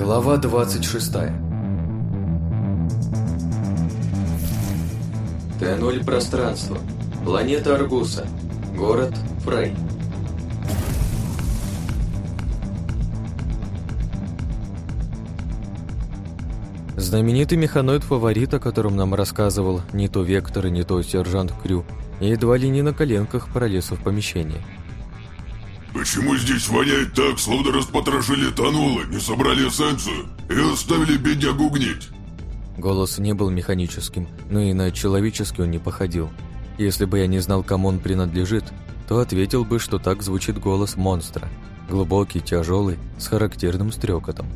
Глава 26 Т-0 пространство. Планета Аргуса. Город Фрей. Знаменитый механоид-фаворит, о котором нам рассказывал не то Вектор и не то сержант Крю, едва ли не на коленках пролез в помещение. «Почему здесь воняет так, словно распотрошили тонуло, не собрали эссенцию и оставили беднягу гнить?» Голос не был механическим, но и на человеческий он не походил. Если бы я не знал, кому он принадлежит, то ответил бы, что так звучит голос монстра. Глубокий, тяжелый, с характерным стрекотом.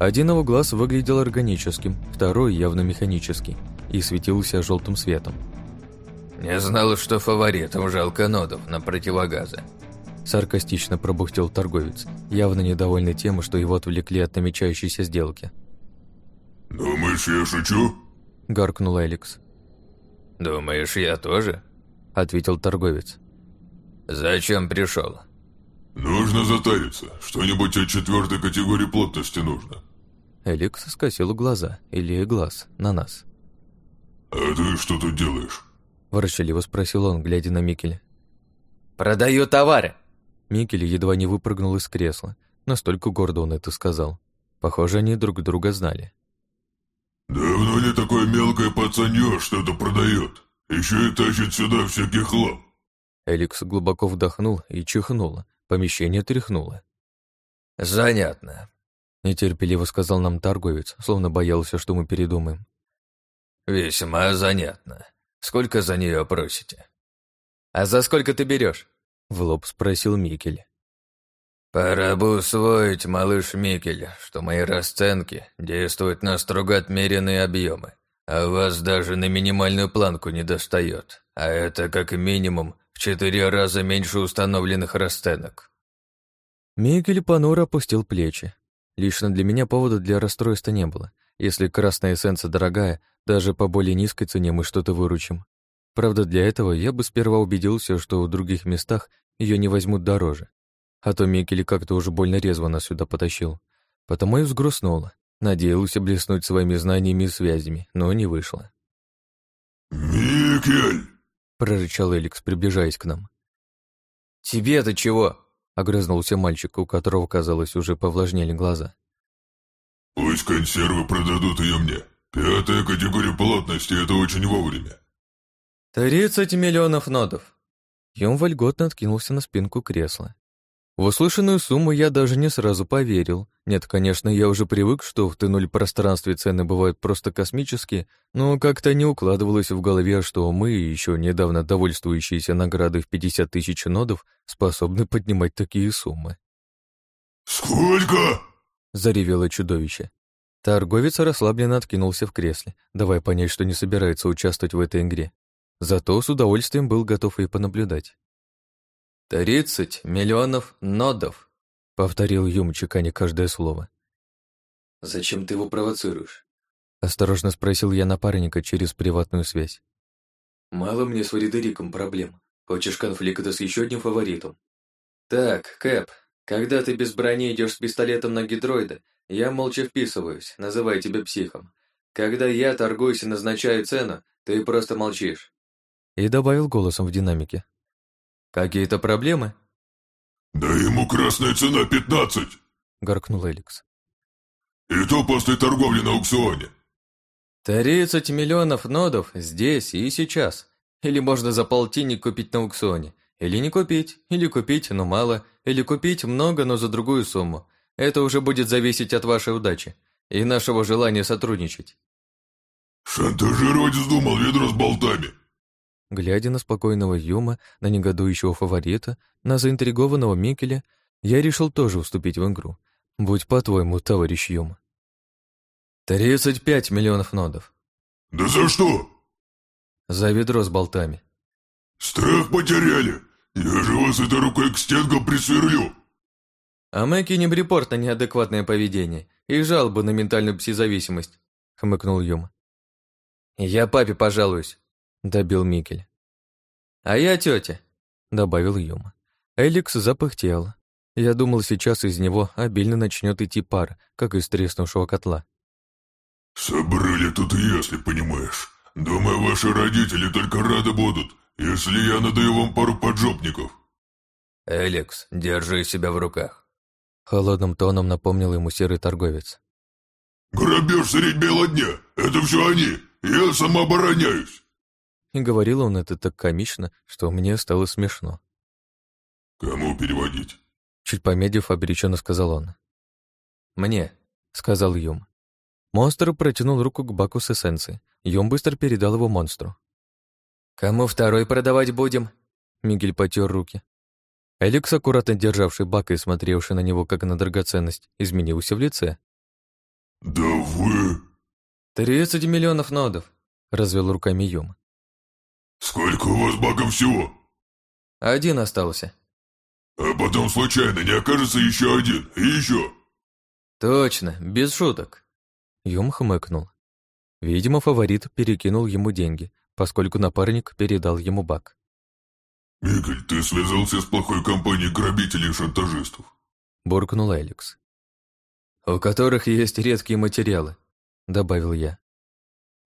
Один его глаз выглядел органическим, второй явно механический и светился желтым светом. «Не знал, что фаворитом жалко нодов на противогазы», Саркастично пробухтел торговец, явно недовольный тем, что его отвлекли от намечающейся сделки. «Думаешь, я шучу?» — гаркнул Эликс. «Думаешь, я тоже?» — ответил торговец. «Зачем пришел?» «Нужно затариться. Что-нибудь от четвертой категории плотности нужно». Эликс скосил глаза, или глаз, на нас. «А ты что тут делаешь?» — ворчаливо спросил он, глядя на Микеля. «Продаю товары!» Микель едва не выпрыгнул из кресла. Настолько гордо он это сказал. Похоже, они друг друга знали. «Давно ли такое мелкое пацанье что-то продает? Еще и тащит сюда всякий хлам!» Эликс глубоко вдохнул и чихнул. Помещение тряхнуло. «Занятно», — нетерпеливо сказал нам торговец, словно боялся, что мы передумаем. «Весьма занятно. Сколько за нее просите?» «А за сколько ты берешь? В лоб спросил Микель. «Пора бы усвоить, малыш Микель, что мои расценки действуют на строго отмеренные объемы, а вас даже на минимальную планку не достает, а это как минимум в четыре раза меньше установленных расценок». Микель понуро опустил плечи. Лично для меня повода для расстройства не было. Если красная эссенция дорогая, даже по более низкой цене мы что-то выручим. Правда, для этого я бы сперва убедился, что в других местах ее не возьмут дороже. А то Микель как-то уже больно резво нас сюда потащил. Потому и взгрустнула. Надеялся блеснуть своими знаниями и связями, но не вышло. «Микель!» — прорычал Эликс, приближаясь к нам. «Тебе-то чего?» — огрызнулся мальчик, у которого, казалось, уже повлажнели глаза. «Пусть консервы продадут ее мне. Пятая категория плотности — это очень вовремя. «Тридцать миллионов нодов!» Юм вольготно откинулся на спинку кресла. В услышанную сумму я даже не сразу поверил. Нет, конечно, я уже привык, что в Т-0 пространстве цены бывают просто космические, но как-то не укладывалось в голове, что мы, еще недавно довольствующиеся награды в 50 тысяч нодов, способны поднимать такие суммы. «Сколько?» — заревело чудовище. Торговец расслабленно откинулся в кресле, давая понять, что не собирается участвовать в этой игре. Зато с удовольствием был готов и понаблюдать. «Тридцать миллионов нодов», — повторил Юм, чеканя каждое слово. «Зачем ты его провоцируешь?» — осторожно спросил я напарника через приватную связь. «Мало мне с Фредериком проблем. Хочешь конфликта с еще одним фаворитом?» «Так, Кэп, когда ты без брони идешь с пистолетом на гидроида, я молча вписываюсь, называя тебя психом. Когда я торгуюсь и назначаю цену, ты просто молчишь и добавил голосом в динамике. «Какие-то проблемы?» «Да ему красная цена пятнадцать!» — горкнул Эликс. «И то после торговли на аукционе!» «Тридцать миллионов нодов здесь и сейчас. Или можно за полтинник купить на аукционе. Или не купить, или купить, но мало, или купить много, но за другую сумму. Это уже будет зависеть от вашей удачи и нашего желания сотрудничать». «Шантажировать вздумал ведро с болтами!» Глядя на спокойного Юма, на негодующего фаворита, на заинтригованного Микеля, я решил тоже уступить в игру. Будь по-твоему, товарищ Юма. «Тридцать пять миллионов нодов». «Да за что?» «За ведро с болтами». «Страх потеряли. Я же вас этой рукой к стенкам присверлю». «А мы кинем репорт на неадекватное поведение и жалобу на ментальную псизависимость», — хмыкнул Юма. «Я папе пожалуюсь. — добил Микель. «А я тетя», — добавил Юма. Эликс запыхтел. Я думал, сейчас из него обильно начнет идти пар, как из треснувшего котла. «Собрали тут если понимаешь. Думаю, ваши родители только рады будут, если я надаю вам пару поджопников». «Элекс, держи себя в руках», — холодным тоном напомнил ему серый торговец. «Грабеж средь бела дня! Это все они! Я самообороняюсь!» И говорил он это так комично, что мне стало смешно. «Кому переводить?» Чуть помедлив, обреченно сказал он. «Мне», — сказал Юм. Монстр протянул руку к баку с эссенцией. Юм быстро передал его монстру. «Кому второй продавать будем?» Мигель потер руки. Эликс, аккуратно державший бак и смотревший на него как на драгоценность, изменился в лице. «Да вы...» «Тридцать миллионов нодов», — развел руками Юм. «Сколько у вас баков всего?» «Один остался». «А потом случайно не окажется еще один, и еще?» «Точно, без шуток». Юм хмыкнул. Видимо, фаворит перекинул ему деньги, поскольку напарник передал ему бак. «Мигель, ты связался с плохой компанией грабителей и шантажистов», — буркнул Эликс. «У которых есть редкие материалы», — добавил я.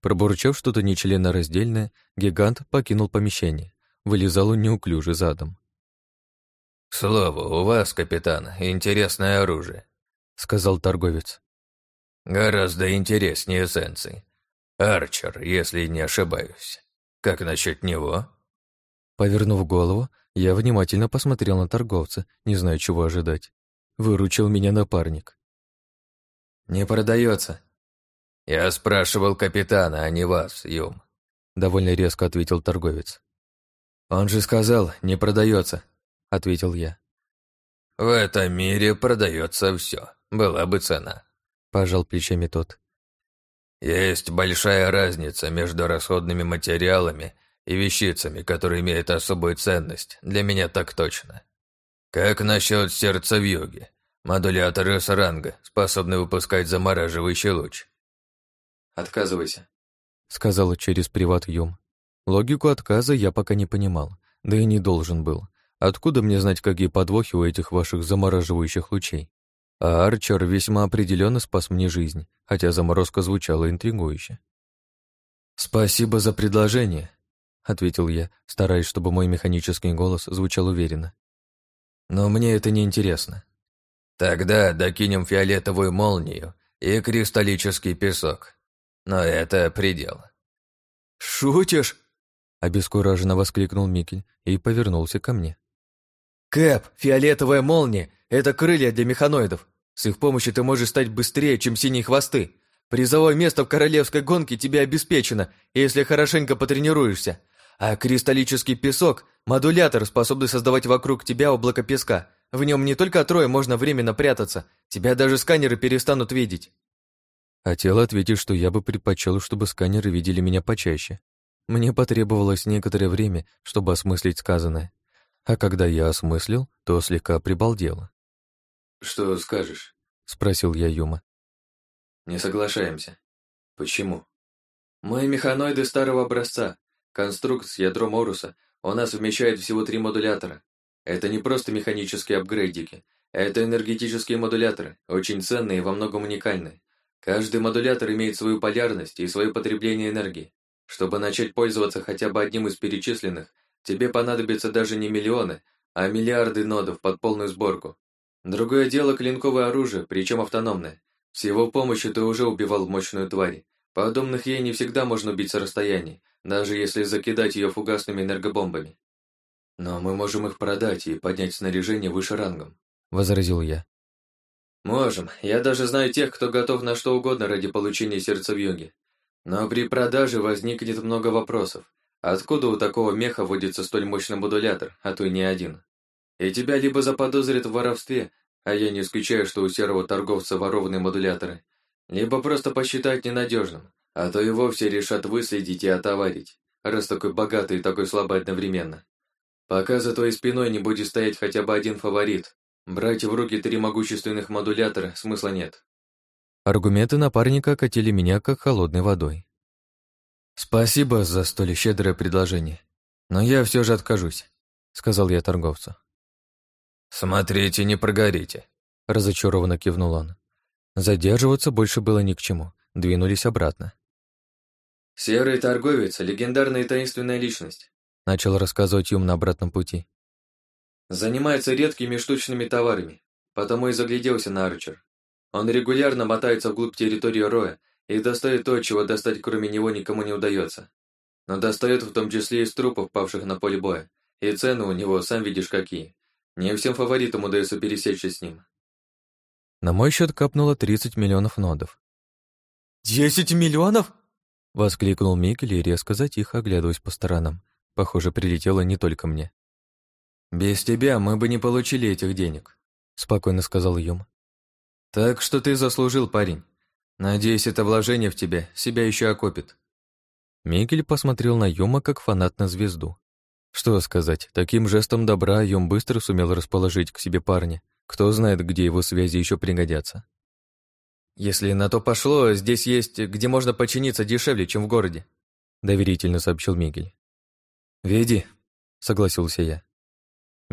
Пробурчав что-то нечленораздельное, гигант покинул помещение. Вылезал он неуклюже задом. «К слову, у вас, капитан, интересное оружие», — сказал торговец. «Гораздо интереснее эссенции. Арчер, если не ошибаюсь. Как насчет него?» Повернув голову, я внимательно посмотрел на торговца, не зная, чего ожидать. Выручил меня напарник. «Не продается. «Я спрашивал капитана, а не вас, Юм», — довольно резко ответил торговец. «Он же сказал, не продается», — ответил я. «В этом мире продается все. Была бы цена», — пожал плечами тот. «Есть большая разница между расходными материалами и вещицами, которые имеют особую ценность. Для меня так точно. Как насчет сердца в юге? Модуляторы с ранга, способны выпускать замораживающий луч. «Отказывайся», — сказала через приват Юм. Логику отказа я пока не понимал, да и не должен был. Откуда мне знать, какие подвохи у этих ваших замораживающих лучей? А Арчер весьма определенно спас мне жизнь, хотя заморозка звучала интригующе. «Спасибо за предложение», — ответил я, стараясь, чтобы мой механический голос звучал уверенно. «Но мне это не интересно». «Тогда докинем фиолетовую молнию и кристаллический песок», но это предел. «Шутишь?» — обескураженно воскликнул Микель и повернулся ко мне. «Кэп, фиолетовая молния — это крылья для механоидов. С их помощью ты можешь стать быстрее, чем синие хвосты. Призовое место в королевской гонке тебе обеспечено, если хорошенько потренируешься. А кристаллический песок — модулятор, способный создавать вокруг тебя облако песка. В нем не только трое можно временно прятаться, тебя даже сканеры перестанут видеть. Хотел ответить, что я бы предпочел, чтобы сканеры видели меня почаще. Мне потребовалось некоторое время, чтобы осмыслить сказанное. А когда я осмыслил, то слегка прибалдел. «Что скажешь?» — спросил я Юма. «Не соглашаемся. Почему?» «Мы механоиды старого образца. Конструкт с ядром Оруса. У нас вмещает всего три модулятора. Это не просто механические апгрейдики. Это энергетические модуляторы, очень ценные и во многом уникальные. Каждый модулятор имеет свою полярность и свое потребление энергии. Чтобы начать пользоваться хотя бы одним из перечисленных, тебе понадобится даже не миллионы, а миллиарды нодов под полную сборку. Другое дело клинковое оружие, причем автономное. С его помощью ты уже убивал мощную тварь. Подобных ей не всегда можно убить с расстояния, даже если закидать ее фугасными энергобомбами. Но мы можем их продать и поднять снаряжение выше рангом, — возразил я. «Можем. Я даже знаю тех, кто готов на что угодно ради получения сердца в юге. Но при продаже возникнет много вопросов. Откуда у такого меха водится столь мощный модулятор, а то и не один? И тебя либо заподозрят в воровстве, а я не исключаю, что у серого торговца ворованные модуляторы, либо просто посчитают ненадежным, а то и вовсе решат выследить и отоварить, раз такой богатый и такой слабый одновременно. Пока за твоей спиной не будет стоять хотя бы один фаворит, Брать в руки три могущественных модулятора смысла нет. Аргументы напарника катили меня как холодной водой. «Спасибо за столь щедрое предложение, но я все же откажусь», — сказал я торговцу. «Смотрите, не прогорите», — разочарованно кивнул он. Задерживаться больше было ни к чему, двинулись обратно. «Серый торговец — легендарная и таинственная личность», — начал рассказывать Юм на обратном пути. «Занимается редкими штучными товарами, потому и загляделся на Арчер. Он регулярно мотается вглубь территории Роя и достает то, чего достать кроме него никому не удается. Но достает в том числе из трупов, павших на поле боя, и цены у него, сам видишь, какие. Не всем фаворитам удается пересечься с ним. На мой счет капнуло 30 миллионов нодов. «Десять миллионов?» — воскликнул Микель и резко затих, оглядываясь по сторонам. Похоже, прилетело не только мне. «Без тебя мы бы не получили этих денег», — спокойно сказал Юм. «Так что ты заслужил, парень. Надеюсь, это вложение в тебя себя еще окопит». Микель посмотрел на Юма как фанат на звезду. Что сказать, таким жестом добра Юм быстро сумел расположить к себе парня. Кто знает, где его связи еще пригодятся. «Если на то пошло, здесь есть, где можно починиться дешевле, чем в городе», доверительно сообщил Мигель. «Веди», — согласился я.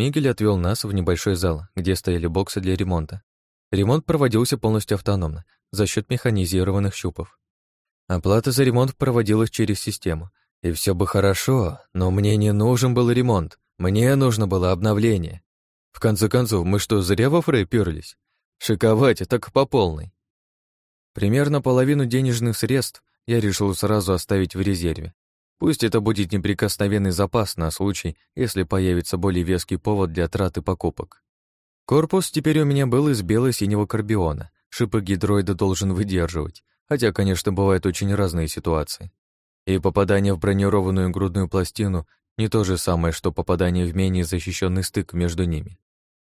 Мигель отвел нас в небольшой зал, где стояли боксы для ремонта. Ремонт проводился полностью автономно, за счет механизированных щупов. Оплата за ремонт проводилась через систему. И все бы хорошо, но мне не нужен был ремонт, мне нужно было обновление. В конце концов, мы что, зря во Фрей перлись? Шиковать так по полной. Примерно половину денежных средств я решил сразу оставить в резерве. Пусть это будет неприкосновенный запас на случай, если появится более веский повод для траты покупок. Корпус теперь у меня был из бело-синего карбиона. Шипы гидроида должен выдерживать, хотя, конечно, бывают очень разные ситуации. И попадание в бронированную грудную пластину не то же самое, что попадание в менее защищенный стык между ними.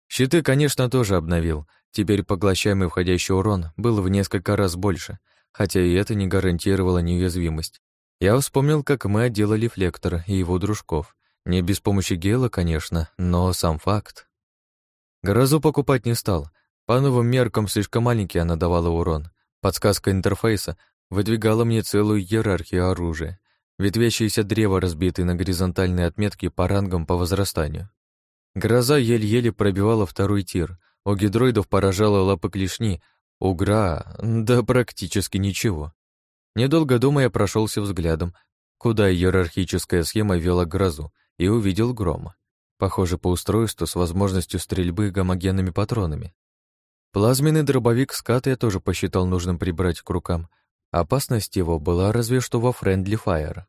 Щиты, конечно, тоже обновил. Теперь поглощаемый входящий урон был в несколько раз больше, хотя и это не гарантировало неуязвимость. Я вспомнил, как мы отделали флектор и его дружков. Не без помощи гела, конечно, но сам факт. Грозу покупать не стал. По новым меркам слишком маленький она давала урон. Подсказка интерфейса выдвигала мне целую иерархию оружия. Ветвящиеся древо, разбитые на горизонтальные отметки по рангам по возрастанию. Гроза еле-еле пробивала второй тир. У гидроидов поражала лапы клешни, у Гра... да практически ничего. Недолго думая, прошелся взглядом, куда иерархическая схема вела грозу, и увидел грома. Похоже, по устройству с возможностью стрельбы гомогенными патронами. Плазменный дробовик скат я тоже посчитал нужным прибрать к рукам. Опасность его была разве что во Friendly Fire.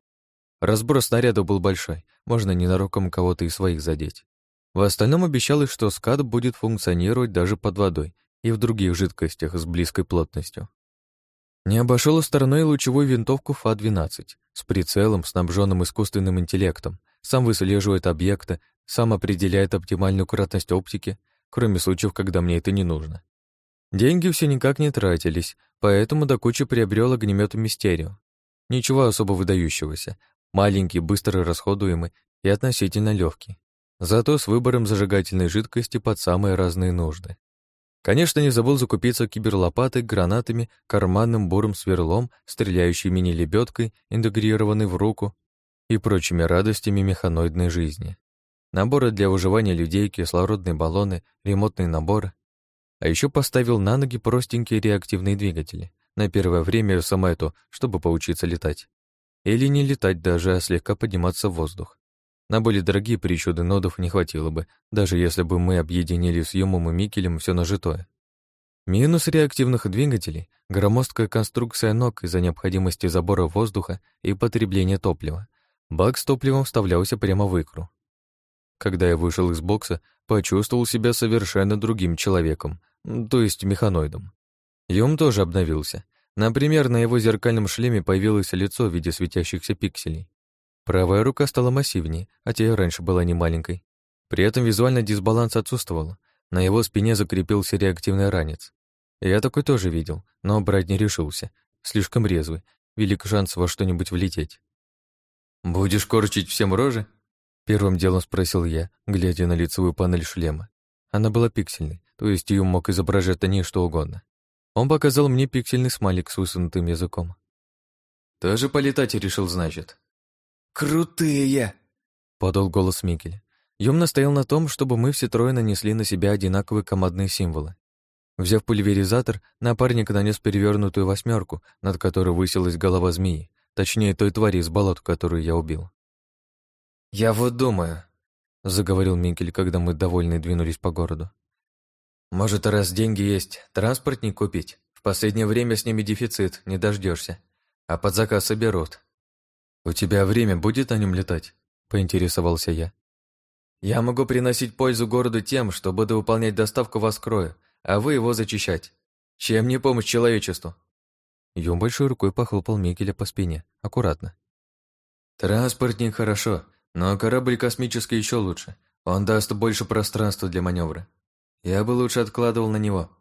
Разброс снаряда был большой, можно ненароком кого-то из своих задеть. В остальном обещалось, что скат будет функционировать даже под водой и в других жидкостях с близкой плотностью. Не обошел стороной лучевую винтовку Фа-12 с прицелом, снабженным искусственным интеллектом, сам выслеживает объекты, сам определяет оптимальную кратность оптики, кроме случаев, когда мне это не нужно. Деньги все никак не тратились, поэтому до кучи приобрел огнемет Мистерио. Ничего особо выдающегося, маленький, быстро расходуемый и относительно легкий зато с выбором зажигательной жидкости под самые разные нужды. Конечно, не забыл закупиться киберлопатой, гранатами, карманным бурым сверлом, стреляющей мини-лебедкой, интегрированной в руку и прочими радостями механоидной жизни. Наборы для выживания людей, кислородные баллоны, ремонтные наборы. А еще поставил на ноги простенькие реактивные двигатели. На первое время само это, чтобы поучиться летать. Или не летать даже, а слегка подниматься в воздух. На более дорогие причуды нодов не хватило бы, даже если бы мы объединили с Юмом и Микелем все нажитое. Минус реактивных двигателей — громоздкая конструкция ног из-за необходимости забора воздуха и потребления топлива. Бак с топливом вставлялся прямо в икру. Когда я вышел из бокса, почувствовал себя совершенно другим человеком, то есть механоидом. Юм тоже обновился. Например, на его зеркальном шлеме появилось лицо в виде светящихся пикселей. Правая рука стала массивнее, хотя и раньше была не маленькой. При этом визуально дисбаланс отсутствовал. На его спине закрепился реактивный ранец. Я такой тоже видел, но брать не решился. Слишком резвый, велик шанс во что-нибудь влететь. «Будешь корчить всем рожи?» Первым делом спросил я, глядя на лицевую панель шлема. Она была пиксельной, то есть ее мог изображать на ней что угодно. Он показал мне пиксельный смайлик с высунутым языком. «Тоже полетать решил, значит?» «Крутые!» — подал голос Микель. Юм настоял на том, чтобы мы все трое нанесли на себя одинаковые командные символы. Взяв пульверизатор, напарник нанес перевернутую восьмерку, над которой высилась голова змеи, точнее той твари из болот, которую я убил. «Я вот думаю», — заговорил Микель, когда мы довольны двинулись по городу. «Может, раз деньги есть, транспортник купить? В последнее время с ними дефицит, не дождешься. А под заказ соберут». «У тебя время будет на нем летать?» — поинтересовался я. «Я могу приносить пользу городу тем, что буду выполнять доставку в Оскрою, а вы его зачищать. Чем не помощь человечеству?» Юм большой рукой похлопал Микеля по спине, аккуратно. «Транспортник хорошо, но корабль космический еще лучше. Он даст больше пространства для маневра. Я бы лучше откладывал на него».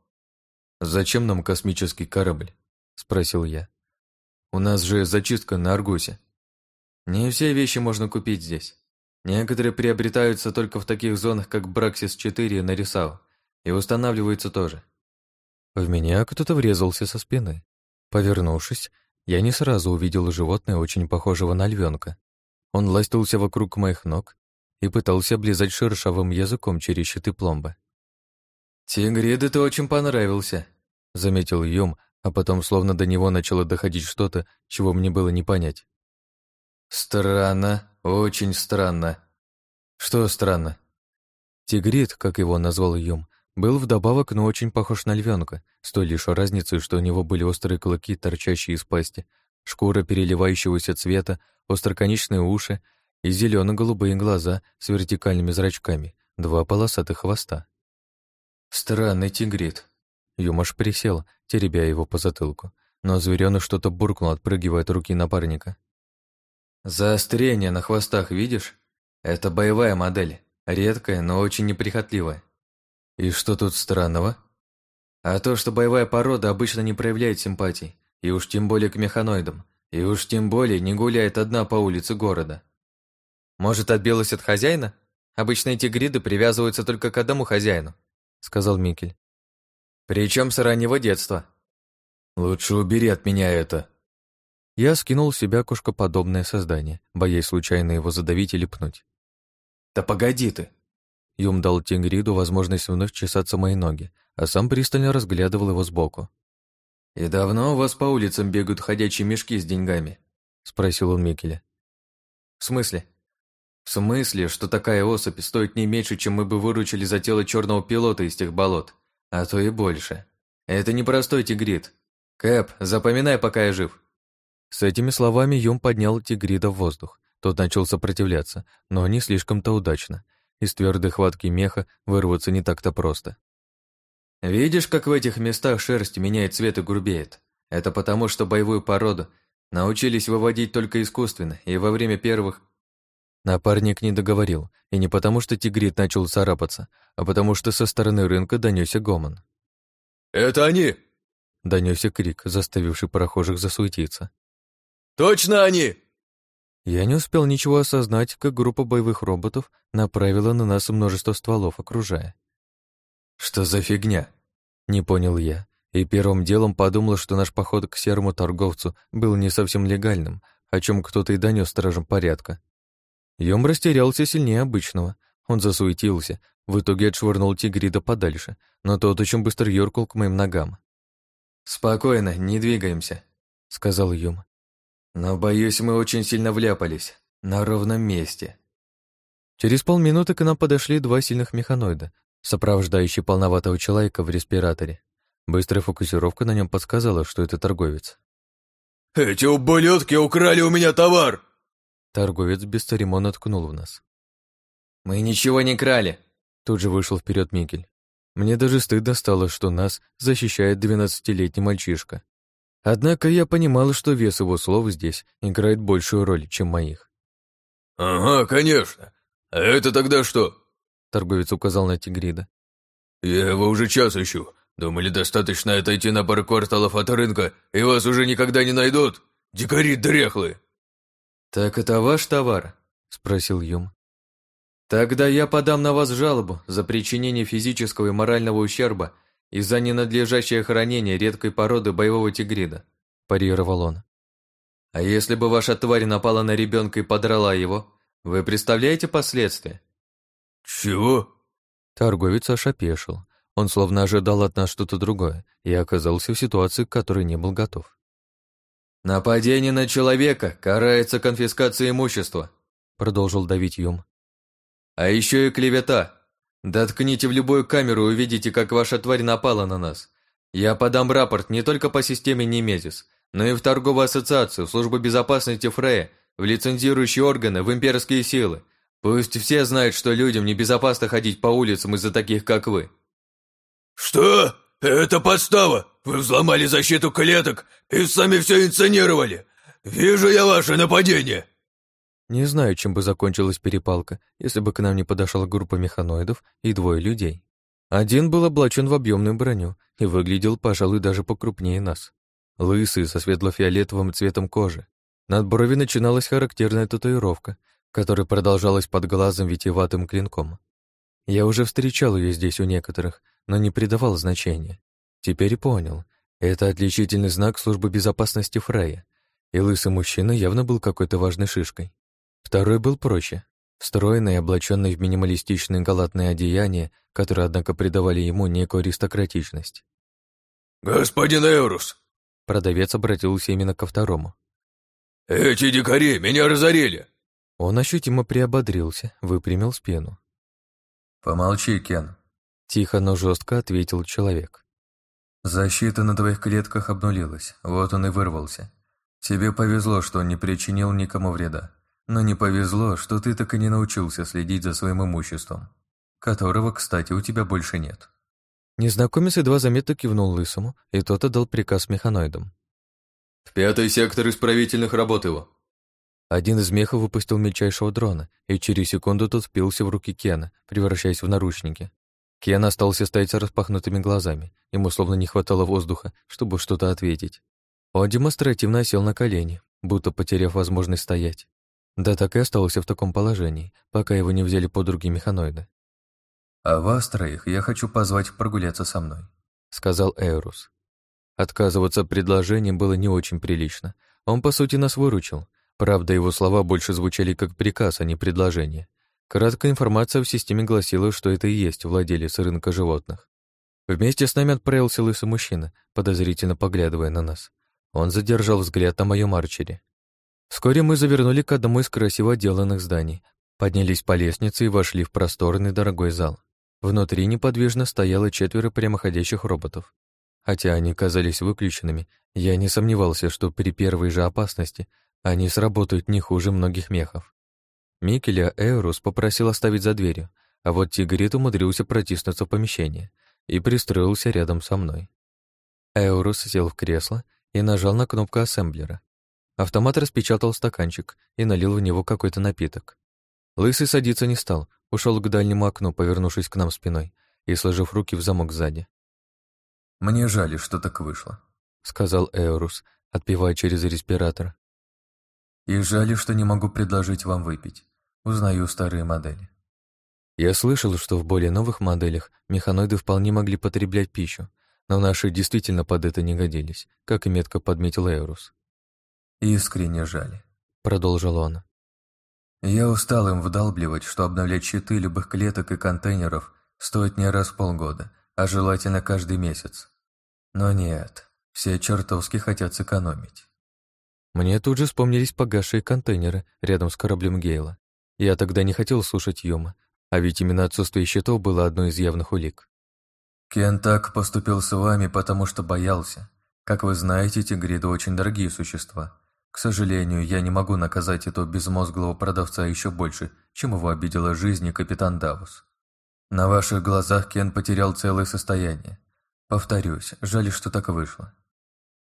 «Зачем нам космический корабль?» — спросил я. «У нас же зачистка на Аргусе». «Не все вещи можно купить здесь. Некоторые приобретаются только в таких зонах, как Браксис-4 и Нарисау, и устанавливаются тоже. В меня кто-то врезался со спины. Повернувшись, я не сразу увидел животное, очень похожего на львенка. Он ластился вокруг моих ног и пытался облизать шершавым языком через щиты пломбы. «Тигрида ты очень понравился», — заметил Юм, а потом словно до него начало доходить что-то, чего мне было не понять. «Странно, очень странно». «Что странно?» Тигрит, как его назвал Юм, был вдобавок, но очень похож на львенка, с той лишь разницей, что у него были острые клыки, торчащие из пасти, шкура переливающегося цвета, остроконечные уши и зелено-голубые глаза с вертикальными зрачками, два полосатых хвоста. «Странный тигрит». Юмаш присел, теребя его по затылку, но зверёныш что-то буркнул, отпрыгивая от руки напарника. «Заострение на хвостах видишь? Это боевая модель, редкая, но очень неприхотливая. И что тут странного? А то, что боевая порода обычно не проявляет симпатий, и уж тем более к механоидам, и уж тем более не гуляет одна по улице города. Может, отбилась от хозяина? Обычно эти гриды привязываются только к одному хозяину, сказал Микель. Причем с раннего детства. Лучше убери от меня это. Я скинул с себя кошкоподобное создание, боясь случайно его задавить или пнуть. Да погоди ты, Юм дал Тингриду возможность вновь чесаться мои ноги, а сам пристально разглядывал его сбоку. «И давно у вас по улицам бегают ходячие мешки с деньгами?» — спросил он Микеля. «В смысле?» «В смысле, что такая особь стоит не меньше, чем мы бы выручили за тело черного пилота из тех болот, а то и больше. Это не простой тигрит. Кэп, запоминай, пока я жив». С этими словами Юм поднял тигрида в воздух. Тот начал сопротивляться, но не слишком-то удачно, из твердой хватки меха вырваться не так-то просто. «Видишь, как в этих местах шерсть меняет цвет и грубеет? Это потому, что боевую породу научились выводить только искусственно, и во время первых...» Напарник не договорил, и не потому, что тигрит начал царапаться, а потому что со стороны рынка донесся гомон. «Это они!» — донесся крик, заставивший прохожих засуетиться. «Точно они!» Я не успел ничего осознать, как группа боевых роботов направила на нас множество стволов, окружая. «Что за фигня?» Не понял я, и первым делом подумал, что наш поход к серому торговцу был не совсем легальным, о чем кто-то и донес стражам порядка. Йом растерялся сильнее обычного. Он засуетился, в итоге отшвырнул тигрида подальше, но тот очень быстро юркал к моим ногам. «Спокойно, не двигаемся», — сказал Юм. Но, боюсь, мы очень сильно вляпались. На ровном месте. Через полминуты к нам подошли два сильных механоида, сопровождающие полноватого человека в респираторе. Быстрая фокусировка на нем подсказала, что это торговец. «Эти ублюдки украли у меня товар!» Торговец без церемонно ткнул в нас. «Мы ничего не крали!» Тут же вышел вперед Микель. Мне даже стыдно стало, что нас защищает двенадцатилетний мальчишка. Однако я понимал, что вес его слов здесь играет большую роль, чем моих. «Ага, конечно. А это тогда что?» Торговец указал на Тигрида. «Я его уже час ищу. Думали, достаточно отойти на пару кварталов от рынка, и вас уже никогда не найдут? Дикари дряхлые!» «Так это ваш товар?» — спросил Юм. «Тогда я подам на вас жалобу за причинение физического и морального ущерба из-за ненадлежащее хранения редкой породы боевого тигрида», – парировал он. «А если бы ваша тварь напала на ребенка и подрала его, вы представляете последствия?» «Чего?» Торговец аж опешил. Он словно ожидал от нас что-то другое и оказался в ситуации, к которой не был готов. «Нападение на человека карается конфискацией имущества», продолжил давить Юм. «А еще и клевета. Доткните в любую камеру и увидите, как ваша тварь напала на нас. Я подам рапорт не только по системе Немезис, но и в торговую ассоциацию, в службу безопасности Фрея, в лицензирующие органы, в имперские силы. Пусть все знают, что людям небезопасно ходить по улицам из-за таких, как вы». «Что? Это подстава! Вы взломали защиту клеток и сами все инсценировали! Вижу я ваше нападение!» Не знаю, чем бы закончилась перепалка, если бы к нам не подошла группа механоидов и двое людей. Один был облачен в объемную броню и выглядел, пожалуй, даже покрупнее нас. Лысый, со светло-фиолетовым цветом кожи. Над брови начиналась характерная татуировка, которая продолжалась под глазом витиеватым клинком. Я уже встречал ее здесь у некоторых, но не придавал значения. Теперь понял. Это отличительный знак службы безопасности Фрея, и лысый мужчина явно был какой-то важной шишкой. Второй был проще. Стройный, облаченный в минималистичные галатные одеяния, которые, однако, придавали ему некую аристократичность. «Господин Эурус!» Продавец обратился именно ко второму. «Эти дикари меня разорили!» Он ощутимо приободрился, выпрямил спину. «Помолчи, Кен», — тихо, но жестко ответил человек. «Защита на твоих клетках обнулилась, вот он и вырвался. Тебе повезло, что он не причинил никому вреда. Но не повезло, что ты так и не научился следить за своим имуществом, которого, кстати, у тебя больше нет». Незнакомец едва заметно кивнул лысому, и тот отдал приказ механоидам. «В пятый сектор исправительных работ его!» Один из мехов выпустил мельчайшего дрона, и через секунду тот впился в руки Кена, превращаясь в наручники. Кен остался стоять с распахнутыми глазами, ему словно не хватало воздуха, чтобы что-то ответить. Он демонстративно сел на колени, будто потеряв возможность стоять. Да так и остался в таком положении, пока его не взяли под руки механоиды. «А вас троих я хочу позвать прогуляться со мной», — сказал Эурус. Отказываться от предложения было не очень прилично. Он, по сути, нас выручил. Правда, его слова больше звучали как приказ, а не предложение. Краткая информация в системе гласила, что это и есть владелец рынка животных. Вместе с нами отправился лысый мужчина, подозрительно поглядывая на нас. Он задержал взгляд на моем арчере. Вскоре мы завернули к одному из красиво отделанных зданий, поднялись по лестнице и вошли в просторный дорогой зал. Внутри неподвижно стояло четверо прямоходящих роботов. Хотя они казались выключенными, я не сомневался, что при первой же опасности они сработают не хуже многих мехов. Микеля Эурус попросил оставить за дверью, а вот Тигрит умудрился протиснуться в помещение и пристроился рядом со мной. Эурус сел в кресло и нажал на кнопку ассемблера. Автомат распечатал стаканчик и налил в него какой-то напиток. Лысый садиться не стал, ушел к дальнему окну, повернувшись к нам спиной и сложив руки в замок сзади. «Мне жаль, что так вышло», — сказал Эорус, отпивая через респиратор. «И жаль, что не могу предложить вам выпить. Узнаю старые модели». Я слышал, что в более новых моделях механоиды вполне могли потреблять пищу, но наши действительно под это не годились, как и метко подметил Эорус. «Искренне жаль», — продолжил он. «Я устал им вдалбливать, что обновлять щиты любых клеток и контейнеров стоит не раз в полгода, а желательно каждый месяц. Но нет, все чертовски хотят сэкономить». Мне тут же вспомнились погасшие контейнеры рядом с кораблем Гейла. Я тогда не хотел слушать Йома, а ведь именно отсутствие счетов было одной из явных улик. «Кен так поступил с вами, потому что боялся. Как вы знаете, тигриды очень дорогие существа, к сожалению, я не могу наказать этого безмозглого продавца еще больше, чем его обидела жизнь и капитан Давус. На ваших глазах Кен потерял целое состояние. Повторюсь, жаль, что так вышло.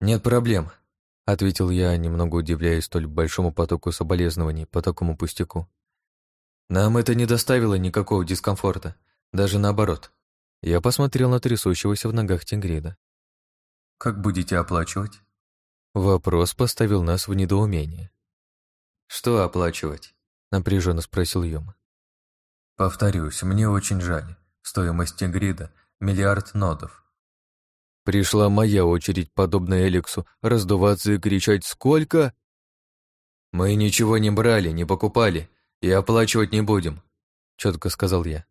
Нет проблем, ответил я, немного удивляясь столь большому потоку соболезнований по такому пустяку. Нам это не доставило никакого дискомфорта, даже наоборот. Я посмотрел на трясущегося в ногах Тингрида. Как будете оплачивать? Вопрос поставил нас в недоумение. «Что оплачивать?» — напряженно спросил Йома. «Повторюсь, мне очень жаль. Стоимость Тигрида — миллиард нодов». Пришла моя очередь, подобно Эликсу, раздуваться и кричать «Сколько?» «Мы ничего не брали, не покупали и оплачивать не будем», — четко сказал я.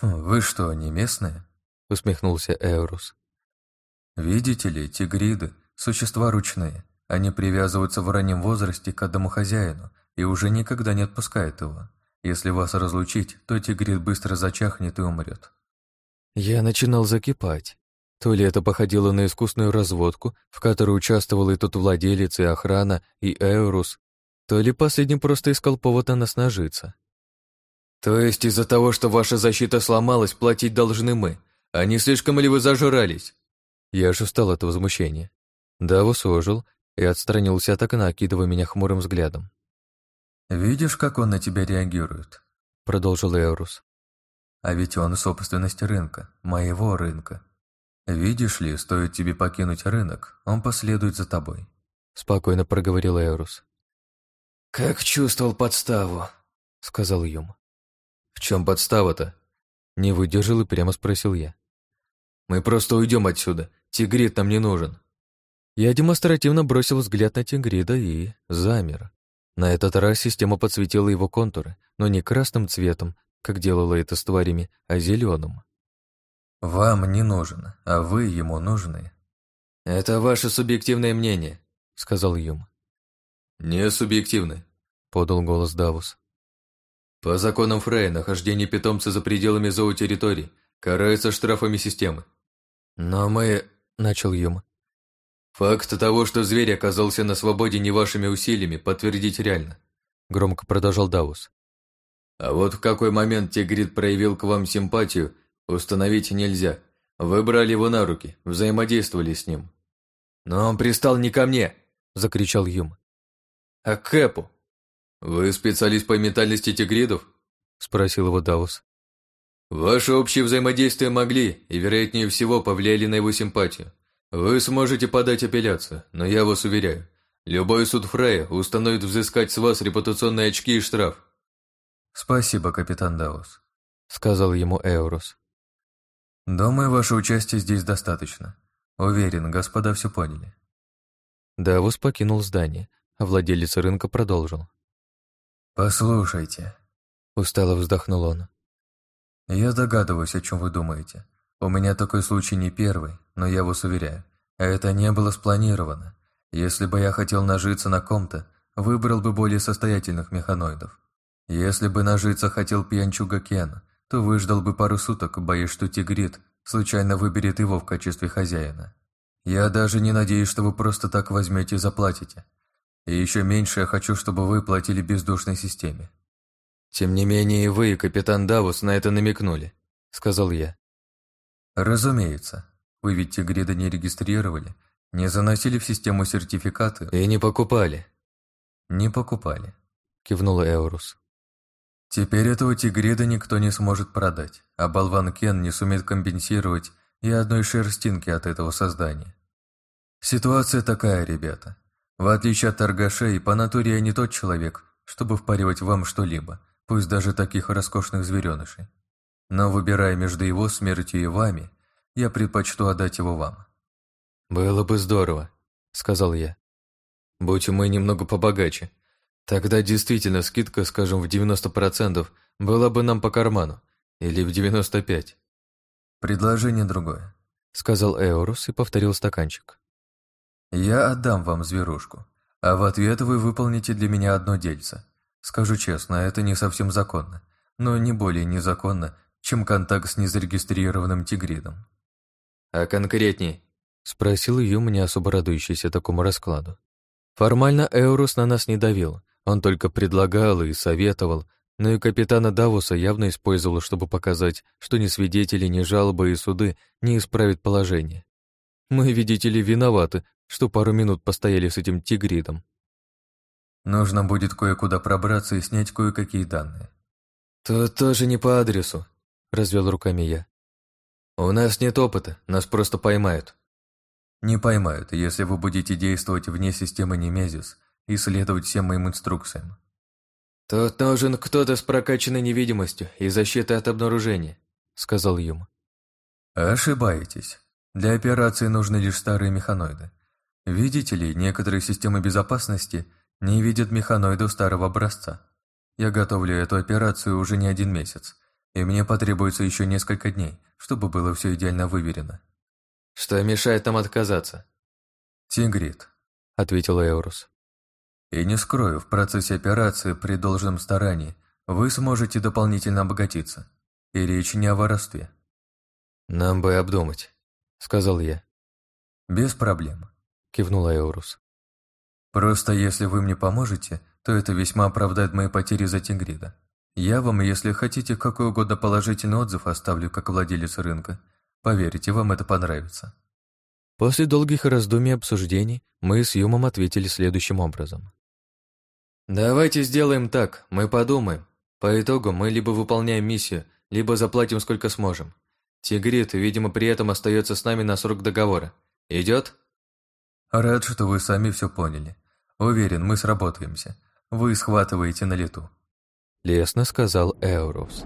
«Хм, «Вы что, не местные?» — усмехнулся Эурус. «Видите ли, тигриды — существа ручные. Они привязываются в раннем возрасте к одному хозяину и уже никогда не отпускают его. Если вас разлучить, то тигрит быстро зачахнет и умрет. Я начинал закипать. То ли это походило на искусную разводку, в которой участвовал и тот владелец, и охрана, и Эурус, то ли последний просто искал повод на нас нажиться. То есть из-за того, что ваша защита сломалась, платить должны мы, а не слишком ли вы зажрались? Я же устал от возмущения. Давус ожил и отстранился от окна, окидывая меня хмурым взглядом. «Видишь, как он на тебя реагирует?» — продолжил Эурус. «А ведь он собственность рынка, моего рынка. Видишь ли, стоит тебе покинуть рынок, он последует за тобой», — спокойно проговорил Эурус. «Как чувствовал подставу», — сказал Юм. «В чем подстава-то?» Не выдержал и прямо спросил я. «Мы просто уйдем отсюда. Тигрит нам не нужен». Я демонстративно бросил взгляд на Тигрида и замер. На этот раз система подсветила его контуры, но не красным цветом, как делала это с тварями, а зеленым. «Вам не нужен, а вы ему нужны». «Это ваше субъективное мнение», — сказал Юм. «Не субъективное», — подал голос Давус. «По законам Фрея, нахождение питомца за пределами зоотерритории карается штрафами системы». «Но мы...» — начал Юм. «Факт того, что зверь оказался на свободе не вашими усилиями, подтвердить реально», — громко продолжал Давус. «А вот в какой момент Тигрит проявил к вам симпатию, установить нельзя. Вы брали его на руки, взаимодействовали с ним». «Но он пристал не ко мне», — закричал Юм. «А к Кэпу». «Вы специалист по ментальности тигридов?» — спросил его Давус. «Ваши общие взаимодействия могли и, вероятнее всего, повлияли на его симпатию. Вы сможете подать апелляцию, но я вас уверяю, любой суд Фрея установит взыскать с вас репутационные очки и штраф. Спасибо, капитан Даус, сказал ему Эурус. Думаю, ваше участие здесь достаточно. Уверен, господа все поняли. Давус покинул здание, а владелец рынка продолжил. «Послушайте», — устало вздохнул он. «Я догадываюсь, о чем вы думаете. У меня такой случай не первый, но я вас уверяю, это не было спланировано. Если бы я хотел нажиться на ком-то, выбрал бы более состоятельных механоидов. Если бы нажиться хотел пьянчуга Кен, то выждал бы пару суток, боясь, что тигрит случайно выберет его в качестве хозяина. Я даже не надеюсь, что вы просто так возьмете и заплатите. И еще меньше я хочу, чтобы вы платили бездушной системе. Тем не менее, и вы, капитан Давус, на это намекнули, сказал я. Разумеется. Вы ведь Тигрида не регистрировали, не заносили в систему сертификаты. И не покупали. Не покупали. Кивнула Эурус. Теперь этого Тигрида никто не сможет продать, а болван Кен не сумеет компенсировать и одной шерстинки от этого создания. Ситуация такая, ребята. В отличие от торгашей, по натуре я не тот человек, чтобы впаривать вам что-либо, пусть даже таких роскошных зверенышей. Но выбирая между его смертью и вами, я предпочту отдать его вам». «Было бы здорово», — сказал я. «Будь мы немного побогаче. Тогда действительно скидка, скажем, в 90% была бы нам по карману. Или в 95%. «Предложение другое», — сказал Эорус и повторил стаканчик. «Я отдам вам зверушку, а в ответ вы выполните для меня одно дельце. Скажу честно, это не совсем законно, но не более незаконно, чем контакт с незарегистрированным тигридом. «А конкретней?» — спросил Юм, не особо радующийся такому раскладу. Формально Эурус на нас не давил, он только предлагал и советовал, но и капитана Давуса явно использовал, чтобы показать, что ни свидетели, ни жалобы и суды не исправят положение. Мы, видите ли, виноваты, что пару минут постояли с этим тигридом. Нужно будет кое-куда пробраться и снять кое-какие данные. То тоже не по адресу, — развел руками я. «У нас нет опыта, нас просто поймают». «Не поймают, если вы будете действовать вне системы Немезис и следовать всем моим инструкциям». «Тут нужен кто-то с прокачанной невидимостью и защитой от обнаружения», — сказал Юм. «Ошибаетесь. Для операции нужны лишь старые механоиды. Видите ли, некоторые системы безопасности не видят механоидов старого образца. Я готовлю эту операцию уже не один месяц, и мне потребуется еще несколько дней, чтобы было все идеально выверено. Что мешает нам отказаться? Тигрит, ответил Эурус. И не скрою, в процессе операции при должном старании вы сможете дополнительно обогатиться. И речь не о воровстве. Нам бы обдумать, сказал я. Без проблем, кивнул Эурус. Просто если вы мне поможете, то это весьма оправдает мои потери за Тингрида. Я вам, если хотите, какой угодно положительный отзыв оставлю как владелец рынка. Поверьте, вам это понравится. После долгих раздумий и обсуждений мы с Юмом ответили следующим образом. «Давайте сделаем так, мы подумаем. По итогу мы либо выполняем миссию, либо заплатим сколько сможем. Тигрит, видимо, при этом остается с нами на срок договора. Идет?» «Рад, что вы сами все поняли. Уверен, мы сработаемся. Вы схватываете на лету». Лесно сказал. «Эурус».